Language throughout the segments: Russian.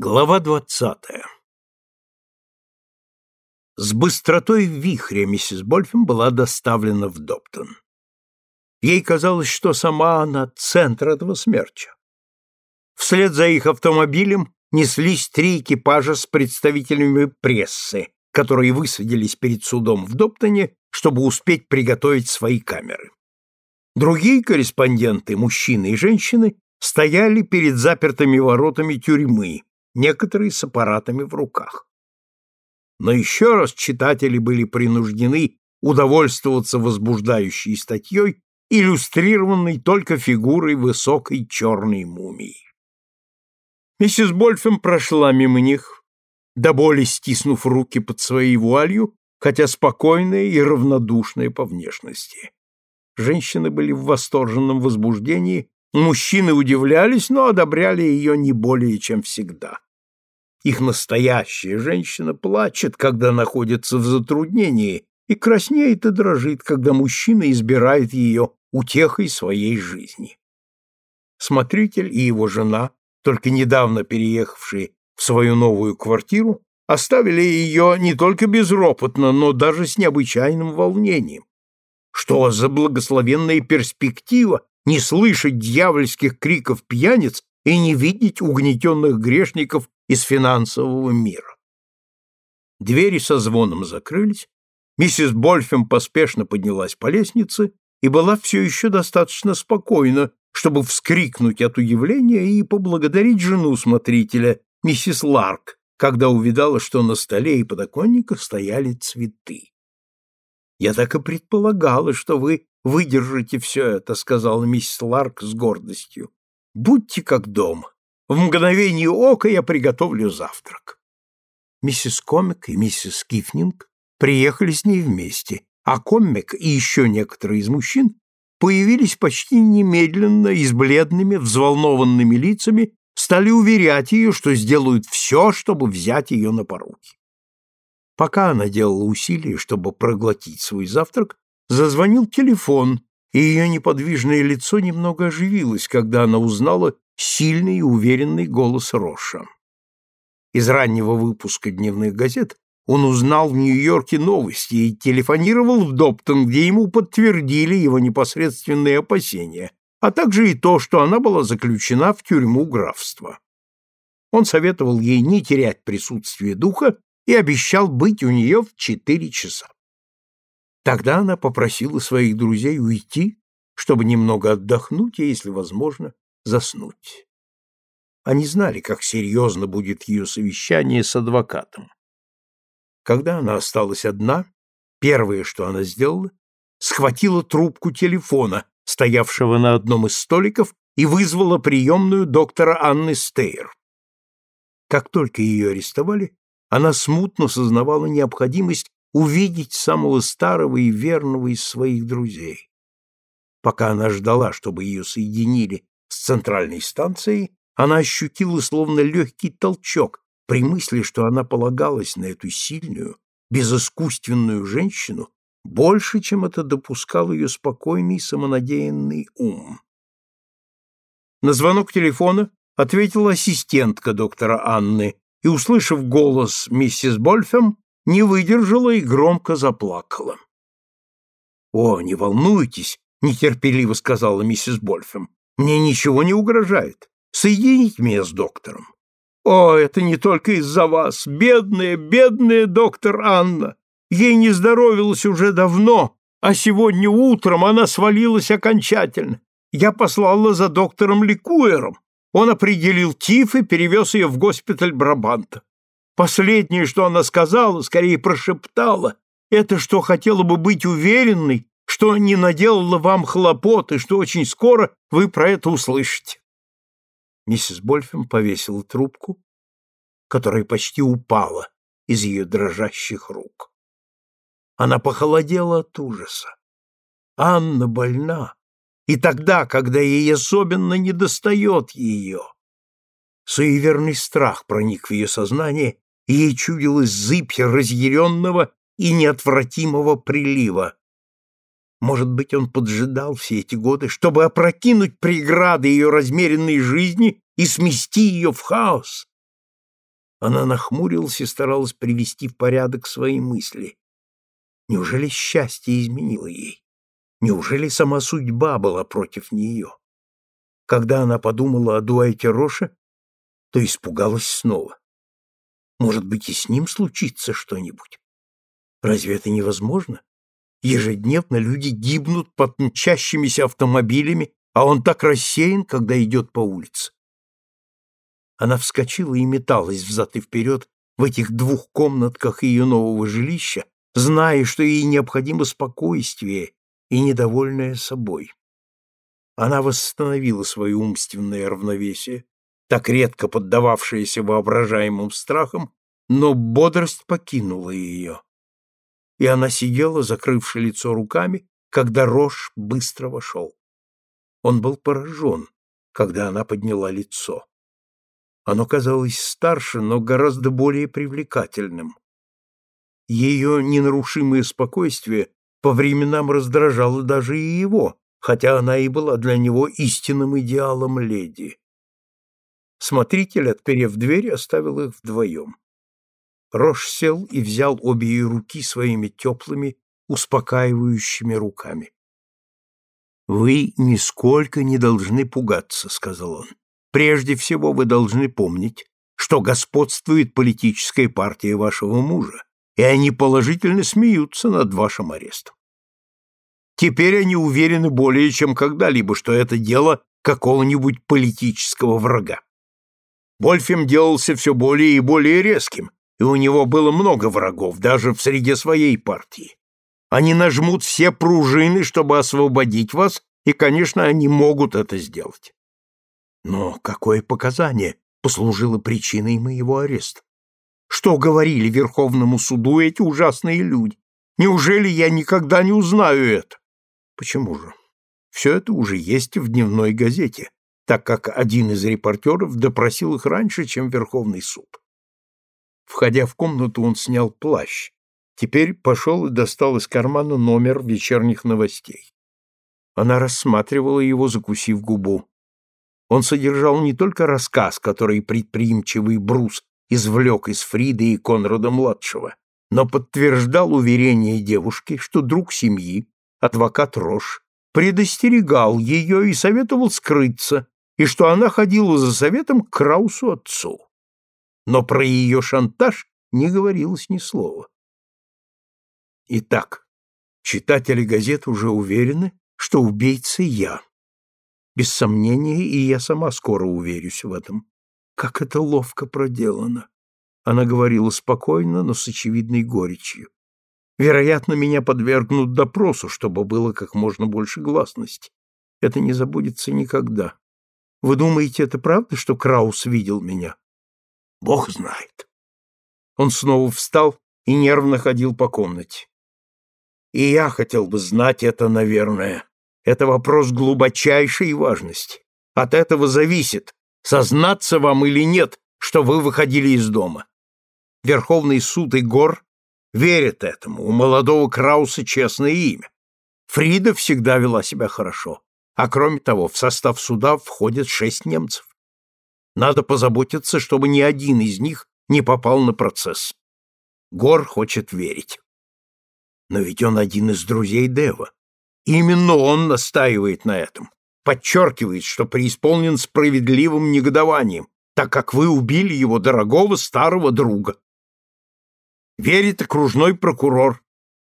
Глава двадцатая С быстротой вихря миссис Больфем была доставлена в Доптон. Ей казалось, что сама она — центр этого смерча. Вслед за их автомобилем неслись три экипажа с представителями прессы, которые высадились перед судом в Доптоне, чтобы успеть приготовить свои камеры. Другие корреспонденты, мужчины и женщины, стояли перед запертыми воротами тюрьмы, некоторые с аппаратами в руках. Но еще раз читатели были принуждены удовольствоваться возбуждающей статьей, иллюстрированной только фигурой высокой черной мумии. Миссис Больфем прошла мимо них, до боли стиснув руки под своей вуалью, хотя спокойная и равнодушная по внешности. Женщины были в восторженном возбуждении, мужчины удивлялись, но одобряли ее не более, чем всегда. Их настоящая женщина плачет, когда находится в затруднении, и краснеет и дрожит, когда мужчина избирает ее утехой своей жизни. Смотритель и его жена, только недавно переехавшие в свою новую квартиру, оставили ее не только безропотно, но даже с необычайным волнением. Что за благословенная перспектива не слышать дьявольских криков пьяниц и не видеть угнетенных грешников из финансового мира. Двери со звоном закрылись, миссис Больфем поспешно поднялась по лестнице и была все еще достаточно спокойна, чтобы вскрикнуть от удивления и поблагодарить жену смотрителя, миссис Ларк, когда увидала, что на столе и подоконниках стояли цветы. «Я так и предполагала, что вы выдержите все это», — сказала миссис Ларк с гордостью. «Будьте как дома. В мгновение ока я приготовлю завтрак. Миссис Комик и миссис Кифнинг приехали с ней вместе, а Комик и еще некоторые из мужчин появились почти немедленно и с бледными, взволнованными лицами стали уверять ее, что сделают все, чтобы взять ее на поруки. Пока она делала усилия, чтобы проглотить свой завтрак, зазвонил телефон, и ее неподвижное лицо немного оживилось, когда она узнала сильный и уверенный голос Роша. Из раннего выпуска дневных газет он узнал в Нью-Йорке новости и телефонировал в Доптон, где ему подтвердили его непосредственные опасения, а также и то, что она была заключена в тюрьму графства. Он советовал ей не терять присутствие духа и обещал быть у нее в четыре часа. Тогда она попросила своих друзей уйти, чтобы немного отдохнуть и, если возможно, заснуть. Они знали, как серьезно будет ее совещание с адвокатом. Когда она осталась одна, первое, что она сделала, схватила трубку телефона, стоявшего на одном из столиков, и вызвала приемную доктора Анны Стейр. Как только ее арестовали, она смутно сознавала необходимость увидеть самого старого и верного из своих друзей. Пока она ждала, чтобы ее соединили с центральной станцией, она ощутила словно легкий толчок при мысли, что она полагалась на эту сильную, безыскусственную женщину больше, чем это допускал ее спокойный самонадеянный ум. На звонок телефона ответила ассистентка доктора Анны и, услышав голос миссис Больфем, не выдержала и громко заплакала. «О, не волнуйтесь», — нетерпеливо сказала миссис Больфем. Мне ничего не угрожает. Соедините меня с доктором. О, это не только из-за вас. Бедная, бедная доктор Анна. Ей не здоровилось уже давно, а сегодня утром она свалилась окончательно. Я послала за доктором Ликуэром. Он определил тиф и перевез ее в госпиталь Брабанта. Последнее, что она сказала, скорее прошептала, это что хотела бы быть уверенной, что не наделала вам хлопот и что очень скоро вы про это услышите. Миссис Больфем повесила трубку, которая почти упала из ее дрожащих рук. Она похолодела от ужаса. Анна больна, и тогда, когда ей особенно недостает ее. Суеверный страх проник в ее сознание, и ей чудилась зыбь разъяренного и неотвратимого прилива. Может быть, он поджидал все эти годы, чтобы опрокинуть преграды ее размеренной жизни и смести ее в хаос? Она нахмурилась и старалась привести в порядок свои мысли. Неужели счастье изменило ей? Неужели сама судьба была против нее? Когда она подумала о Дуайте Роше, то испугалась снова. Может быть, и с ним случится что-нибудь? Разве это невозможно? Ежедневно люди гибнут под мчащимися автомобилями, а он так рассеян, когда идет по улице. Она вскочила и металась взад и вперед в этих двух комнатках ее нового жилища, зная, что ей необходимо спокойствие и недовольная собой. Она восстановила свое умственное равновесие, так редко поддававшееся воображаемым страхам, но бодрость покинула ее. И она сидела, закрывши лицо руками, когда Рош быстро вошел. Он был поражен, когда она подняла лицо. Оно казалось старше, но гораздо более привлекательным. Ее ненарушимое спокойствие по временам раздражало даже и его, хотя она и была для него истинным идеалом леди. Смотритель, отперев дверь, оставил их вдвоем. Рош сел и взял обе ее руки своими теплыми, успокаивающими руками. «Вы нисколько не должны пугаться», — сказал он. «Прежде всего вы должны помнить, что господствует политическая партия вашего мужа, и они положительно смеются над вашим арестом. Теперь они уверены более чем когда-либо, что это дело какого-нибудь политического врага. Вольфем делался все более и более резким, и у него было много врагов, даже в среде своей партии. Они нажмут все пружины, чтобы освободить вас, и, конечно, они могут это сделать. Но какое показание послужило причиной моего ареста? Что говорили Верховному суду эти ужасные люди? Неужели я никогда не узнаю это? Почему же? Все это уже есть в дневной газете, так как один из репортеров допросил их раньше, чем Верховный суд. Входя в комнату, он снял плащ. Теперь пошел и достал из кармана номер вечерних новостей. Она рассматривала его, закусив губу. Он содержал не только рассказ, который предприимчивый Брус извлек из Фриды и Конрада-младшего, но подтверждал уверение девушки, что друг семьи, адвокат Рош, предостерегал ее и советовал скрыться, и что она ходила за советом к Краусу отцу. Но про ее шантаж не говорилось ни слова. Итак, читатели газет уже уверены, что убийца я. Без сомнения, и я сама скоро уверюсь в этом. Как это ловко проделано. Она говорила спокойно, но с очевидной горечью. Вероятно, меня подвергнут допросу, чтобы было как можно больше гласности. Это не забудется никогда. Вы думаете, это правда, что Краус видел меня? Бог знает. Он снова встал и нервно ходил по комнате. И я хотел бы знать это, наверное. Это вопрос глубочайшей важности. От этого зависит, сознаться вам или нет, что вы выходили из дома. Верховный суд и Гор верят этому, у молодого Крауса честное имя. Фрида всегда вела себя хорошо, а кроме того, в состав суда входят шесть немцев. Надо позаботиться, чтобы ни один из них не попал на процесс. Гор хочет верить. Но ведь он один из друзей Дева. Именно он настаивает на этом подчеркивает, что преисполнен справедливым негодованием, так как вы убили его дорогого старого друга. Верит окружной прокурор.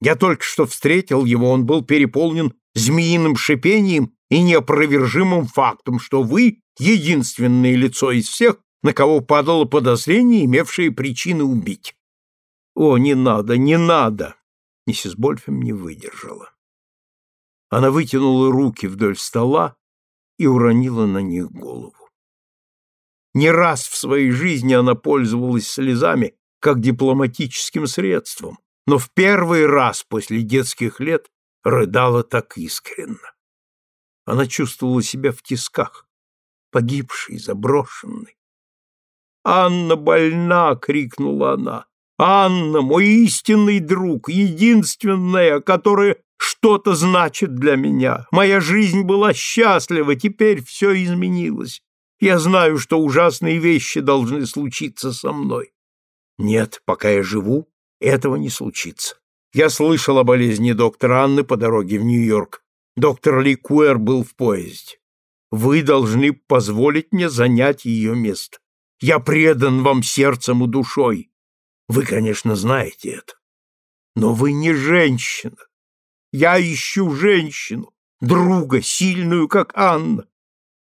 Я только что встретил его, он был переполнен змеиным шипением и неопровержимым фактом, что вы — единственное лицо из всех, на кого падало подозрение, имевшее причины убить. О, не надо, не надо! Миссис Больфем не выдержала. Она вытянула руки вдоль стола и уронила на них голову. Не раз в своей жизни она пользовалась слезами как дипломатическим средством, но в первый раз после детских лет рыдала так искренно. Она чувствовала себя в тисках, погибшей, заброшенной. «Анна больна!» — крикнула она. «Анна, мой истинный друг, единственная, которая что-то значит для меня. Моя жизнь была счастлива, теперь все изменилось. Я знаю, что ужасные вещи должны случиться со мной. Нет, пока я живу, этого не случится. Я слышал о болезни доктора Анны по дороге в Нью-Йорк. Доктор Ли Куэр был в поезде. Вы должны позволить мне занять ее место. Я предан вам сердцем и душой. Вы, конечно, знаете это. Но вы не женщина. Я ищу женщину, друга, сильную, как Анна.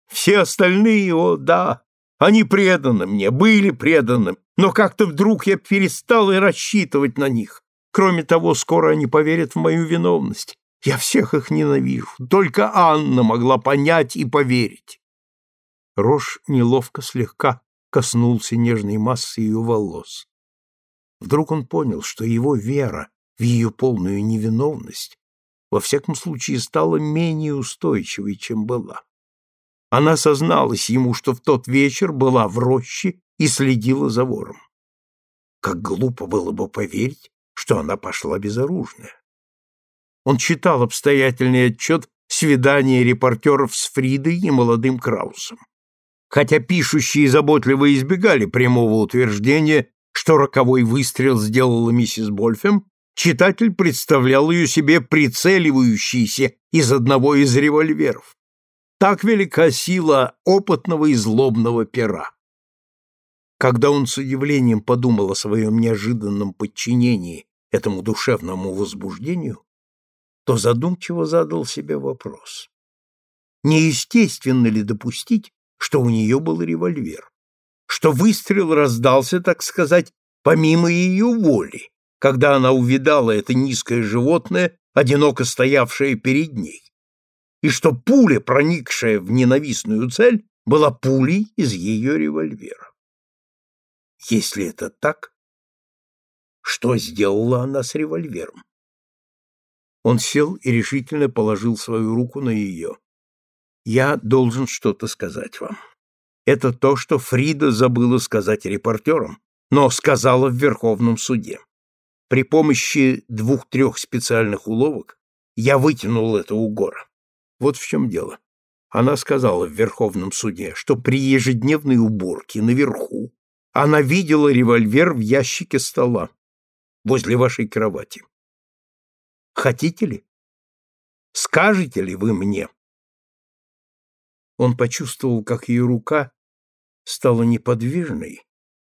Все остальные, о, да, они преданы мне, были преданы, но как-то вдруг я перестал и рассчитывать на них. Кроме того, скоро они поверят в мою виновность. Я всех их ненавижу. Только Анна могла понять и поверить. Рош неловко слегка коснулся нежной массы ее волос. Вдруг он понял, что его вера в ее полную невиновность во всяком случае стала менее устойчивой, чем была. Она созналась ему, что в тот вечер была в роще и следила за вором. Как глупо было бы поверить, что она пошла безоружная. Он читал обстоятельный отчет свидания репортеров с Фридой и молодым Краусом. Хотя пишущие заботливо избегали прямого утверждения, что роковой выстрел сделала миссис Больфем, читатель представлял ее себе прицеливающейся из одного из револьверов. Так велика сила опытного и злобного пера. Когда он с удивлением подумал о своем неожиданном подчинении этому душевному возбуждению, то задумчиво задал себе вопрос. Неестественно ли допустить, что у нее был револьвер? Что выстрел раздался, так сказать, помимо ее воли, когда она увидала это низкое животное, одиноко стоявшее перед ней, и что пуля, проникшая в ненавистную цель, была пулей из ее револьвера. Если это так, что сделала она с револьвером? Он сел и решительно положил свою руку на ее. «Я должен что-то сказать вам. Это то, что Фрида забыла сказать репортерам, но сказала в Верховном суде. При помощи двух-трех специальных уловок я вытянул это у гора. Вот в чем дело. Она сказала в Верховном суде, что при ежедневной уборке наверху она видела револьвер в ящике стола возле вашей кровати. Хотите ли? Скажете ли вы мне? Он почувствовал, как ее рука стала неподвижной,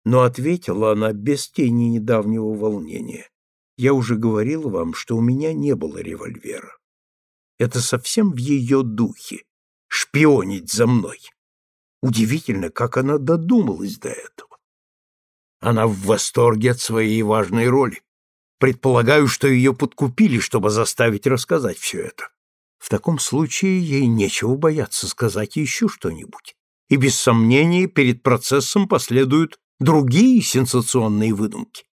но ответила она без тени недавнего волнения. Я уже говорил вам, что у меня не было револьвера. Это совсем в ее духе — шпионить за мной. Удивительно, как она додумалась до этого. Она в восторге от своей важной роли. Предполагаю, что ее подкупили, чтобы заставить рассказать все это. В таком случае ей нечего бояться сказать еще что-нибудь. И без сомнения перед процессом последуют другие сенсационные выдумки.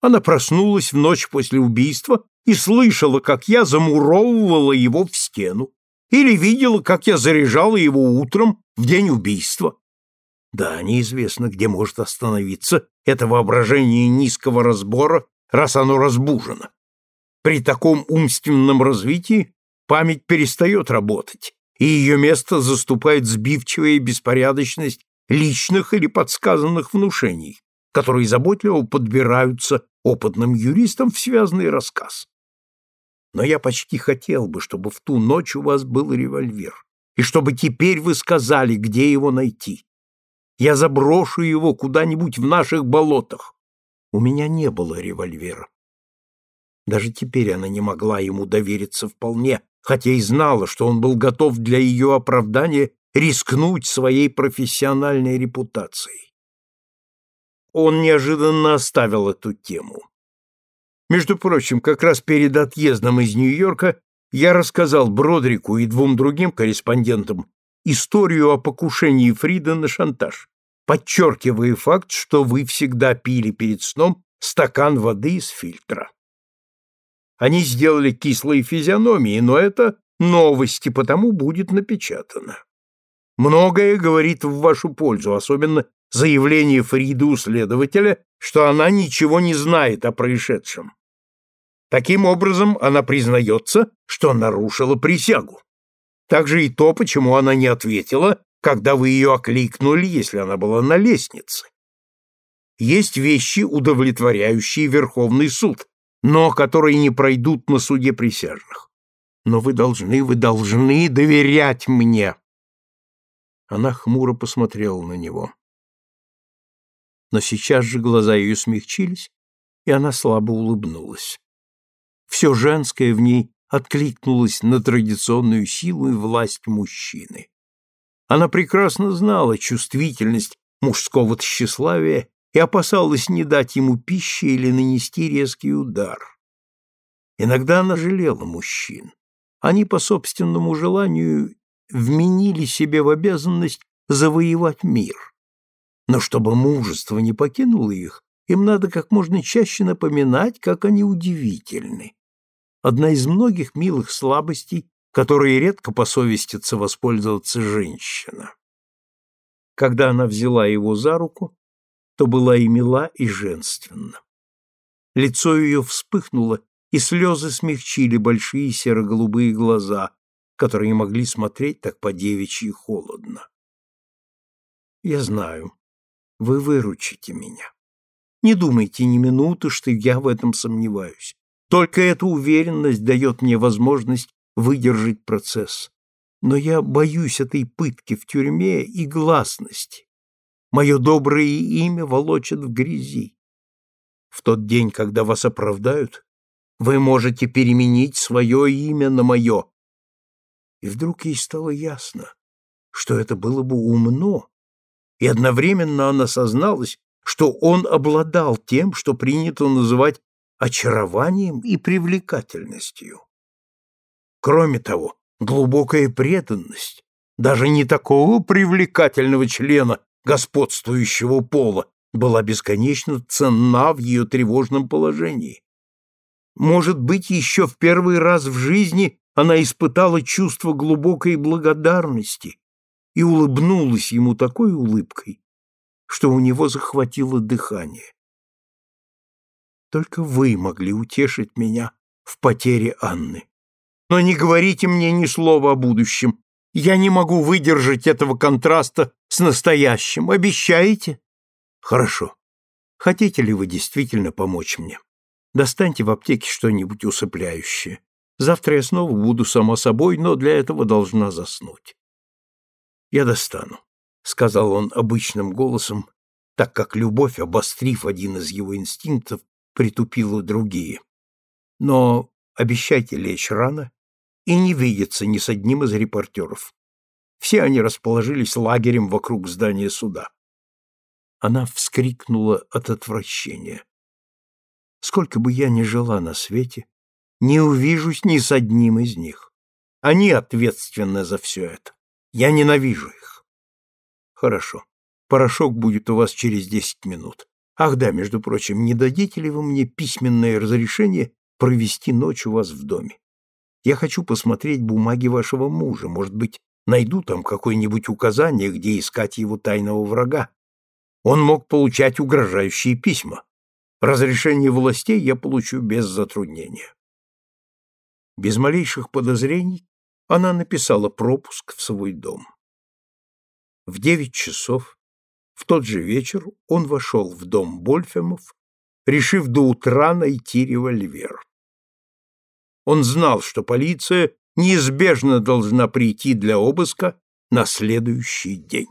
Она проснулась в ночь после убийства и слышала, как я замуровывала его в стену, или видела, как я заряжала его утром в день убийства. Да, неизвестно, где может остановиться это воображение низкого разбора раз оно разбужено. При таком умственном развитии память перестает работать, и ее место заступает сбивчивая беспорядочность личных или подсказанных внушений, которые заботливо подбираются опытным юристам в связанный рассказ. Но я почти хотел бы, чтобы в ту ночь у вас был револьвер, и чтобы теперь вы сказали, где его найти. Я заброшу его куда-нибудь в наших болотах, у меня не было револьвера. Даже теперь она не могла ему довериться вполне, хотя и знала, что он был готов для ее оправдания рискнуть своей профессиональной репутацией. Он неожиданно оставил эту тему. Между прочим, как раз перед отъездом из Нью-Йорка я рассказал Бродрику и двум другим корреспондентам историю о покушении Фрида на шантаж подчеркивая факт, что вы всегда пили перед сном стакан воды из фильтра. Они сделали кислые физиономии, но это новости, потому будет напечатано. Многое говорит в вашу пользу, особенно заявление Фриды у следователя, что она ничего не знает о происшедшем. Таким образом, она признается, что нарушила присягу. Также и то, почему она не ответила когда вы ее окликнули, если она была на лестнице. Есть вещи, удовлетворяющие Верховный суд, но которые не пройдут на суде присяжных. Но вы должны, вы должны доверять мне. Она хмуро посмотрела на него. Но сейчас же глаза ее смягчились, и она слабо улыбнулась. Все женское в ней откликнулось на традиционную силу и власть мужчины. Она прекрасно знала чувствительность мужского тщеславия и опасалась не дать ему пищи или нанести резкий удар. Иногда она жалела мужчин. Они по собственному желанию вменили себе в обязанность завоевать мир. Но чтобы мужество не покинуло их, им надо как можно чаще напоминать, как они удивительны. Одна из многих милых слабостей, которые редко посовестится воспользоваться женщина. Когда она взяла его за руку, то была и мила, и женственна. Лицо ее вспыхнуло, и слезы смягчили большие серо-голубые глаза, которые могли смотреть так по-девичьи холодно. «Я знаю, вы выручите меня. Не думайте ни минуты, что я в этом сомневаюсь. Только эта уверенность дает мне возможность выдержать процесс. Но я боюсь этой пытки в тюрьме и гласности. Мое доброе имя волочат в грязи. В тот день, когда вас оправдают, вы можете переменить свое имя на мое. И вдруг ей стало ясно, что это было бы умно, и одновременно она созналась, что он обладал тем, что принято называть очарованием и привлекательностью. Кроме того, глубокая преданность даже не такого привлекательного члена господствующего пола была бесконечно ценна в ее тревожном положении. Может быть, еще в первый раз в жизни она испытала чувство глубокой благодарности и улыбнулась ему такой улыбкой, что у него захватило дыхание. Только вы могли утешить меня в потере Анны. Но не говорите мне ни слова о будущем. Я не могу выдержать этого контраста с настоящим. Обещаете? Хорошо. Хотите ли вы действительно помочь мне? Достаньте в аптеке что-нибудь усыпляющее. Завтра я снова буду сама собой, но для этого должна заснуть. Я достану, сказал он обычным голосом, так как любовь, обострив один из его инстинктов, притупила другие. Но обещайте лечь рано и не видеться ни с одним из репортеров. Все они расположились лагерем вокруг здания суда. Она вскрикнула от отвращения. Сколько бы я ни жила на свете, не увижусь ни с одним из них. Они ответственны за все это. Я ненавижу их. Хорошо. Порошок будет у вас через десять минут. Ах да, между прочим, не дадите ли вы мне письменное разрешение провести ночь у вас в доме? Я хочу посмотреть бумаги вашего мужа. Может быть, найду там какое-нибудь указание, где искать его тайного врага. Он мог получать угрожающие письма. Разрешение властей я получу без затруднения. Без малейших подозрений она написала пропуск в свой дом. В девять часов в тот же вечер он вошел в дом Больфемов, решив до утра найти револьвер. Он знал, что полиция неизбежно должна прийти для обыска на следующий день.